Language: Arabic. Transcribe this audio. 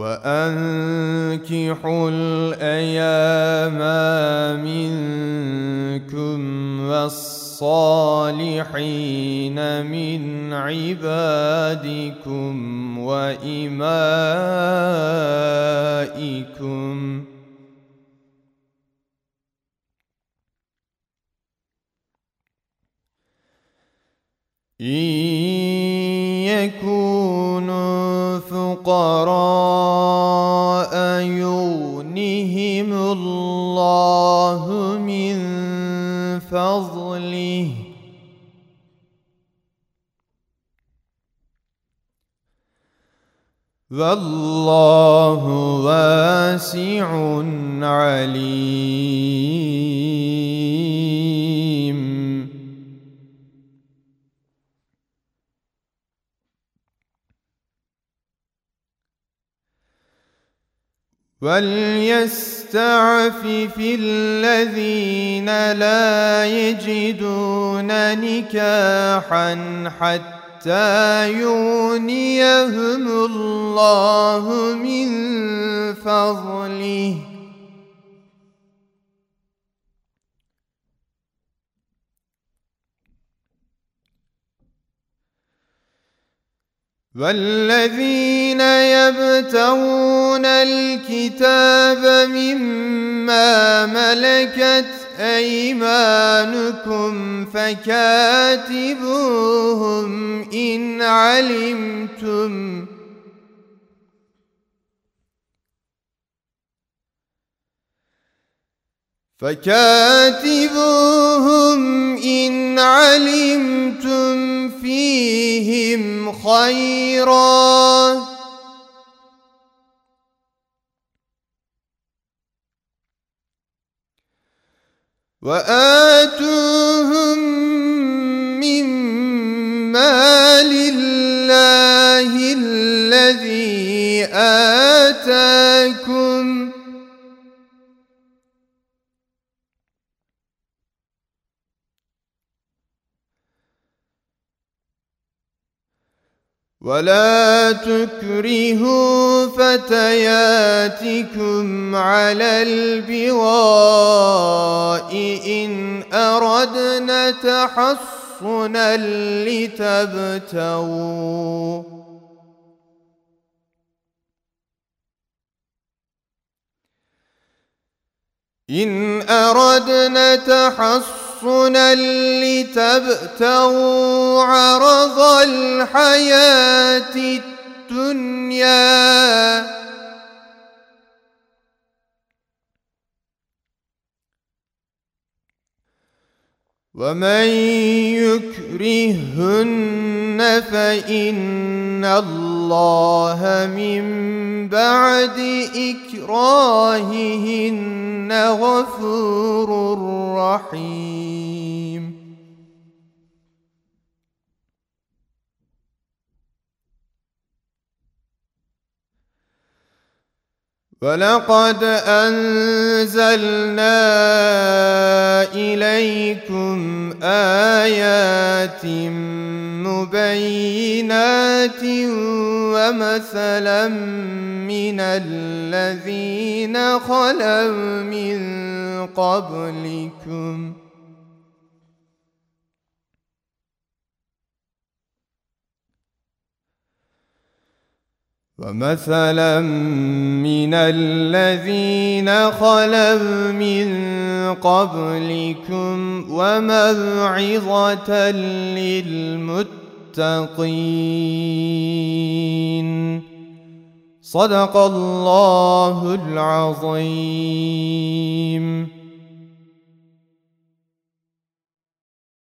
وأنكحوا الأيام منكم والصالحين من عبادكم وإمائكم. إن والله واسع عليم. وليستعفف الذين لا يجدون نكاحا حتى يغنيهم الله من فضله. والذين يبتغون الكتاب مما ملكت أيمانكم فكاتبوهم إن علمتم. فكاتبوهم إن علمتم فيهم خيرا. وآتوهم من مال الله الذي آتاكم ولا تكرهوا فتياتكم على البغاء إن أردنا تحصنا لتبتغوا إن أردنا تحصنا لتبتغوا عرض الحياة الدنيا. ومن يكرهن فإن الله من بعد إكراههن غفور رحيم ولقد أنزلنا إليكم آيات مبينات ومثلا من الذين خلوا من قبلكم. ومثلا من الذين خلوا من قبلكم وموعظة للمتقين. صدق الله العظيم.